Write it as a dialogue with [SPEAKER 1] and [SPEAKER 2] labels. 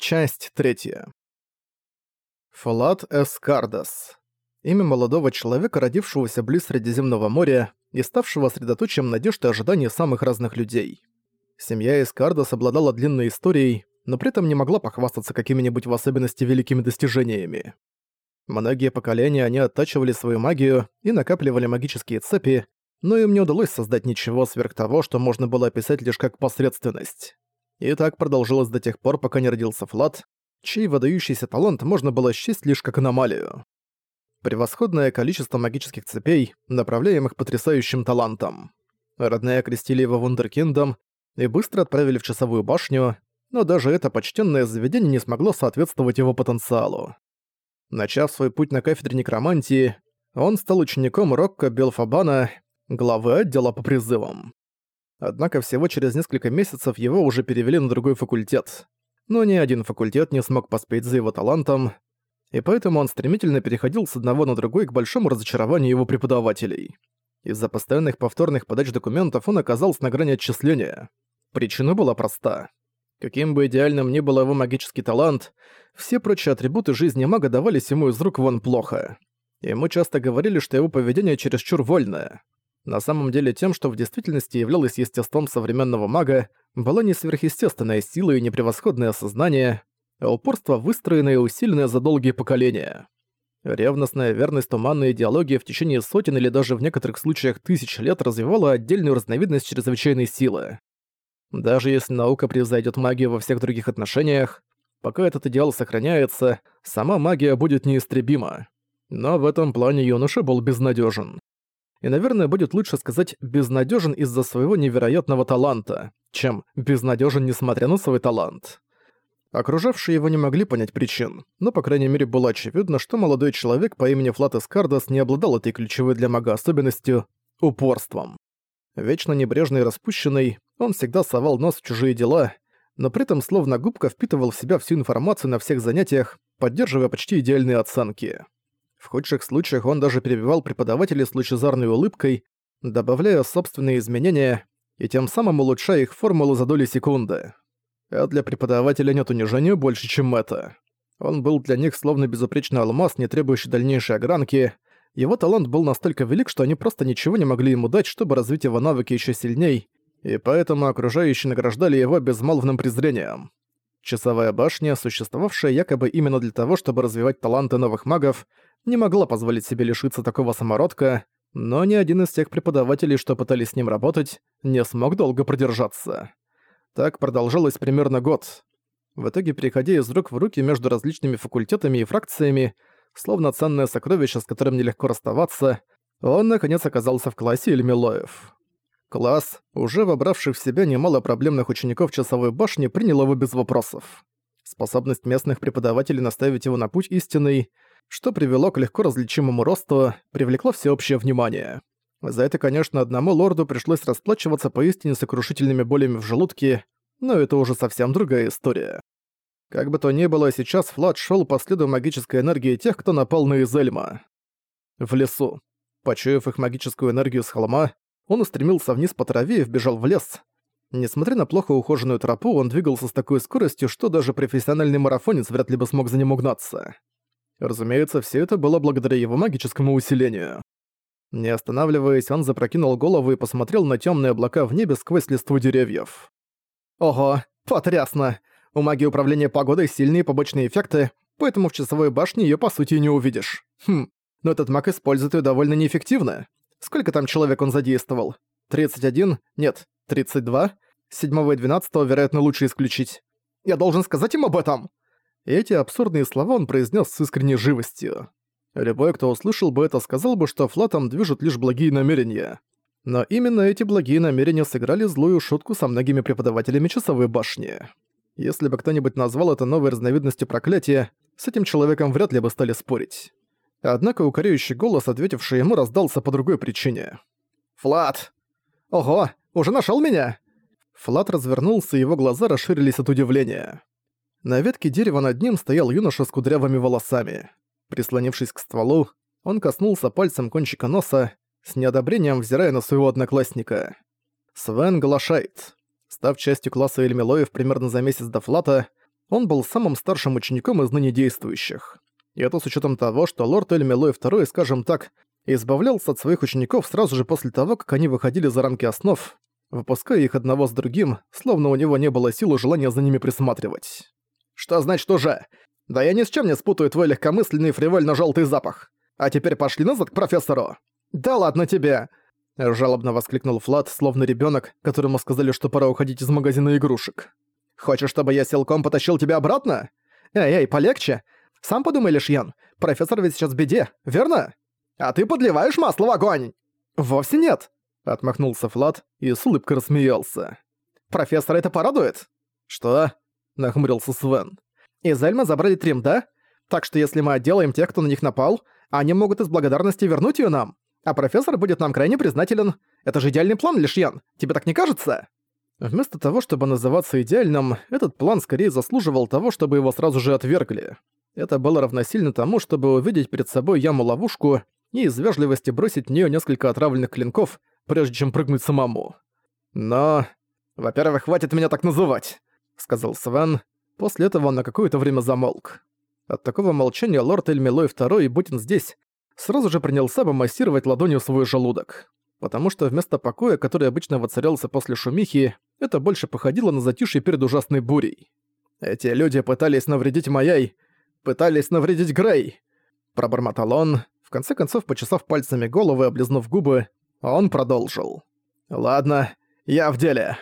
[SPEAKER 1] Часть третья. Флат Эскардас. Имя молодого человека, родившегося близ Средиземного моря и ставшего средоточием надежд и ожиданий самых разных людей. Семья Эскардас обладала длинной историей, но при этом не могла похвастаться какими-нибудь в особенности великими достижениями. Многие поколения они оттачивали свою магию и накапливали магические цепи, но им не удалось создать ничего сверх того, что можно было описать лишь как посредственность. И так продолжилось до тех пор, пока не родился Флат, чей выдающийся талант можно было счесть лишь как аномалию. Превосходное количество магических цепей, направляемых потрясающим талантом. Родные окрестили его вундеркиндом и быстро отправили в часовую башню, но даже это почтенное заведение не смогло соответствовать его потенциалу. Начав свой путь на кафедре некромантии, он стал учеником Рокко Белфабана, главы отдела по призывам. Однако всего через несколько месяцев его уже перевели на другой факультет. Но ни один факультет не смог поспеть за его талантом, и поэтому он стремительно переходил с одного на другой к большому разочарованию его преподавателей. Из-за постоянных повторных подач документов он оказался на грани отчисления. Причина была проста. Каким бы идеальным ни был его магический талант, все прочие атрибуты жизни мага давались ему из рук вон плохо. Ему часто говорили, что его поведение чересчур вольное. На самом деле тем, что в действительности являлось естеством современного мага, была не сверхъестественная сила и не превосходное сознание, а упорство, выстроенное и усиленное за долгие поколения. Ревностная верность туманной идеологии в течение сотен или даже в некоторых случаях тысяч лет развивала отдельную разновидность чрезвычайной силы. Даже если наука превзойдет магию во всех других отношениях, пока этот идеал сохраняется, сама магия будет неистребима. Но в этом плане юноша был безнадежен и, наверное, будет лучше сказать «безнадежен из-за своего невероятного таланта», чем «безнадежен, несмотря на свой талант». Окружавшие его не могли понять причин, но, по крайней мере, было очевидно, что молодой человек по имени Флатес Кардас не обладал этой ключевой для мага особенностью — упорством. Вечно небрежный и распущенный, он всегда совал нос в чужие дела, но при этом словно губка впитывал в себя всю информацию на всех занятиях, поддерживая почти идеальные оценки. В худших случаях он даже перебивал преподавателей с лучезарной улыбкой, добавляя собственные изменения и тем самым улучшая их формулу за доли секунды. А для преподавателя нет унижения больше, чем это. Он был для них словно безупречный алмаз, не требующий дальнейшей огранки. Его талант был настолько велик, что они просто ничего не могли ему дать, чтобы развить его навыки еще сильней, и поэтому окружающие награждали его безмолвным презрением. Часовая башня, существовавшая якобы именно для того, чтобы развивать таланты новых магов, не могла позволить себе лишиться такого самородка, но ни один из тех преподавателей, что пытались с ним работать, не смог долго продержаться. Так продолжалось примерно год. В итоге, переходя из рук в руки между различными факультетами и фракциями, словно ценное сокровище, с которым нелегко расставаться, он, наконец, оказался в классе Эльмилоев. Класс, уже вобравший в себя немало проблемных учеников часовой башни, принял его без вопросов. Способность местных преподавателей наставить его на путь истинный — что привело к легко различимому росту, привлекло всеобщее внимание. За это, конечно, одному лорду пришлось расплачиваться поистине сокрушительными болями в желудке, но это уже совсем другая история. Как бы то ни было, сейчас Флат шел по следу магической энергии тех, кто напал на Изельма. В лесу. Почуяв их магическую энергию с холма, он устремился вниз по траве и вбежал в лес. Несмотря на плохо ухоженную тропу, он двигался с такой скоростью, что даже профессиональный марафонец вряд ли бы смог за ним угнаться. Разумеется, все это было благодаря его магическому усилению. Не останавливаясь, он запрокинул голову и посмотрел на темные облака в небе сквозь листву деревьев. «Ого, потрясно! У магии управления погодой сильные побочные эффекты, поэтому в часовой башне ее по сути не увидишь. Хм, но этот маг использует ее довольно неэффективно. Сколько там человек он задействовал? 31? Нет, 32? Седьмого и двенадцатого, вероятно, лучше исключить. Я должен сказать им об этом!» Эти абсурдные слова он произнес с искренней живостью. Любой, кто услышал бы это, сказал бы, что флатом движут лишь благие намерения. Но именно эти благие намерения сыграли злую шутку со многими преподавателями часовой башни. Если бы кто-нибудь назвал это новой разновидностью проклятия, с этим человеком вряд ли бы стали спорить. Однако укоряющий голос, ответивший ему, раздался по другой причине. «Флат! Ого, уже нашел меня?» Флат развернулся, и его глаза расширились от удивления. На ветке дерева над ним стоял юноша с кудрявыми волосами. Прислонившись к стволу, он коснулся пальцем кончика носа, с неодобрением взирая на своего одноклассника. Свен Галашайт. Став частью класса Эльмилоев примерно за месяц до флата, Он был самым старшим учеником из ныне действующих. И это с учетом того, что лорд Эльмилой II, скажем так, избавлялся от своих учеников сразу же после того, как они выходили за рамки основ, выпуская их одного с другим, словно у него не было сил и желания за ними присматривать. «Что значит уже? Да я ни с чем не спутаю твой легкомысленный фривольно-желтый запах. А теперь пошли назад к профессору!» «Да ладно тебе!» Жалобно воскликнул Флат, словно ребенок, которому сказали, что пора уходить из магазина игрушек. «Хочешь, чтобы я силком потащил тебя обратно? Эй-эй, полегче! Сам подумай, Лишьян, профессор ведь сейчас в беде, верно? А ты подливаешь масло в огонь!» «Вовсе нет!» — отмахнулся Флат и с улыбкой рассмеялся. «Профессор это порадует?» «Что?» — нахмурился Свен. «Из Эльма забрали Трим, да? Так что если мы отделаем тех, кто на них напал, они могут из благодарности вернуть ее нам. А профессор будет нам крайне признателен. Это же идеальный план, Лишьян. Тебе так не кажется?» Вместо того, чтобы называться идеальным, этот план скорее заслуживал того, чтобы его сразу же отвергли. Это было равносильно тому, чтобы увидеть перед собой яму-ловушку и из вежливости бросить в неё несколько отравленных клинков, прежде чем прыгнуть самому. «Но... Во-первых, хватит меня так называть», — сказал Свен. После этого он на какое-то время замолк. От такого молчания лорд Эльмилой II, будь он здесь, сразу же принялся бы массировать ладонью свой желудок. Потому что вместо покоя, который обычно воцарялся после шумихи, это больше походило на затишье перед ужасной бурей. «Эти люди пытались навредить моей... пытались навредить Грей!» Пробормотал он, в конце концов, почесав пальцами голову и облизнув губы, он продолжил. «Ладно, я в деле».